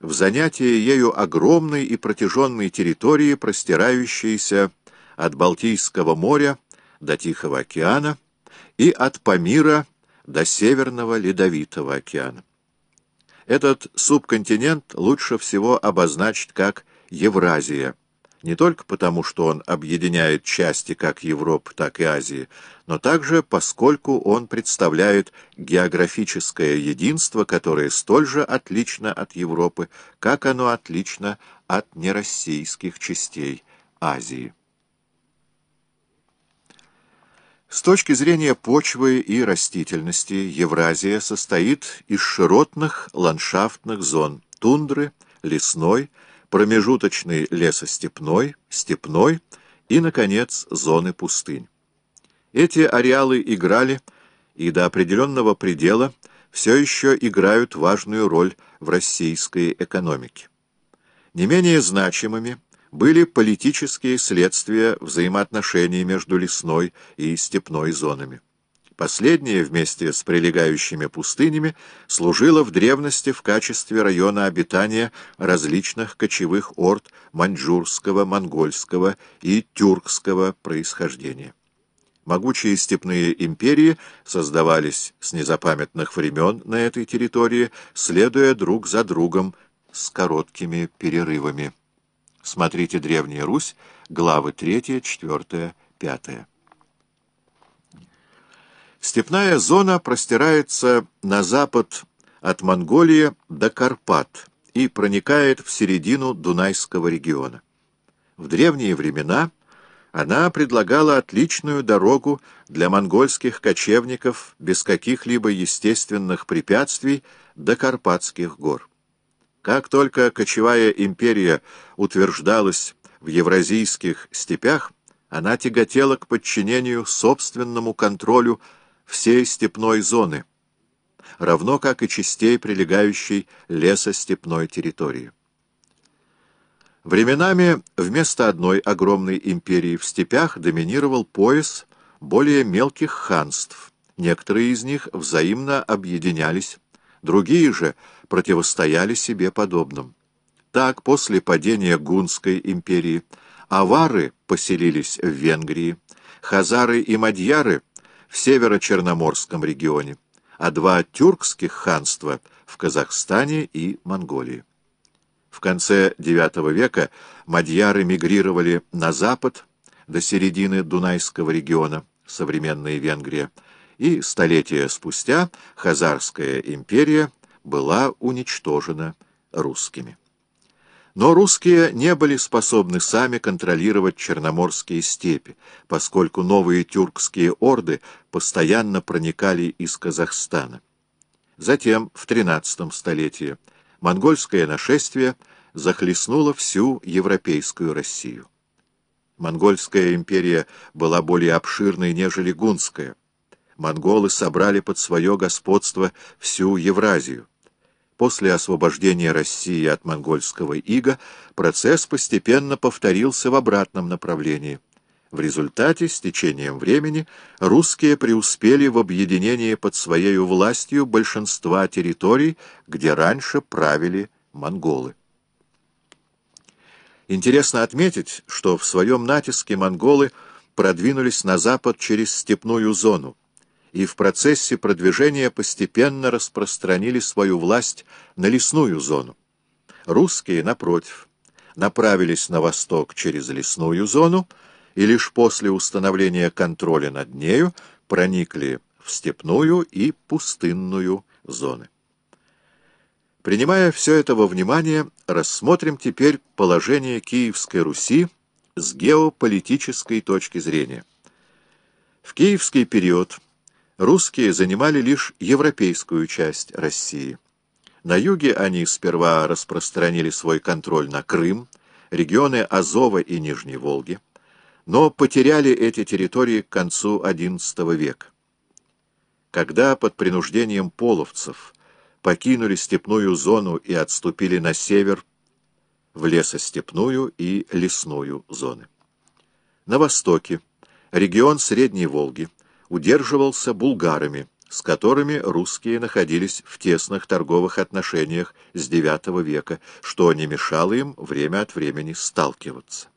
в занятие ею огромной и протяженной территории, простирающейся от Балтийского моря до Тихого океана и от Памира до Северного Ледовитого океана. Этот субконтинент лучше всего обозначить как Евразия, не только потому, что он объединяет части как Европы, так и Азии, но также поскольку он представляет географическое единство, которое столь же отлично от Европы, как оно отлично от нероссийских частей Азии. С точки зрения почвы и растительности Евразия состоит из широтных ландшафтных зон тундры, лесной, промежуточный лесостепной, степной и, наконец, зоны пустынь. Эти ареалы играли и до определенного предела все еще играют важную роль в российской экономике. Не менее значимыми были политические следствия взаимоотношений между лесной и степной зонами. Последнее вместе с прилегающими пустынями служило в древности в качестве района обитания различных кочевых орд маньчжурского, монгольского и тюркского происхождения. Могучие степные империи создавались с незапамятных времен на этой территории, следуя друг за другом с короткими перерывами. Смотрите «Древняя Русь», главы 3, 4, 5. Степная зона простирается на запад от Монголии до Карпат и проникает в середину Дунайского региона. В древние времена она предлагала отличную дорогу для монгольских кочевников без каких-либо естественных препятствий до Карпатских гор. Как только кочевая империя утверждалась в евразийских степях, она тяготела к подчинению собственному контролю всей степной зоны, равно как и частей прилегающей лесостепной территории. Временами вместо одной огромной империи в степях доминировал пояс более мелких ханств. Некоторые из них взаимно объединялись, другие же противостояли себе подобным. Так, после падения Гунской империи, авары поселились в Венгрии, хазары и мадьяры в северо-черноморском регионе, а два тюркских ханства в Казахстане и Монголии. В конце IX века мадьяры мигрировали на запад до середины Дунайского региона, современная Венгрия, и столетия спустя Хазарская империя была уничтожена русскими. Но русские не были способны сами контролировать черноморские степи, поскольку новые тюркские орды постоянно проникали из Казахстана. Затем, в XIII столетии, монгольское нашествие захлестнуло всю европейскую Россию. Монгольская империя была более обширной, нежели гунская. Монголы собрали под свое господство всю Евразию. После освобождения России от монгольского ига процесс постепенно повторился в обратном направлении. В результате, с течением времени, русские преуспели в объединении под своей властью большинства территорий, где раньше правили монголы. Интересно отметить, что в своем натиске монголы продвинулись на запад через степную зону, и в процессе продвижения постепенно распространили свою власть на лесную зону. Русские, напротив, направились на восток через лесную зону и лишь после установления контроля над нею проникли в степную и пустынную зоны. Принимая все это во внимание, рассмотрим теперь положение Киевской Руси с геополитической точки зрения. В киевский период русские занимали лишь европейскую часть России. На юге они сперва распространили свой контроль на Крым, регионы Азова и Нижней Волги, но потеряли эти территории к концу XI века. Когда под принуждением половцев покинули степную зону и отступили на север в лесостепную и лесную зоны. На востоке регион Средней Волги удерживался булгарами, с которыми русские находились в тесных торговых отношениях с IX века, что не мешало им время от времени сталкиваться.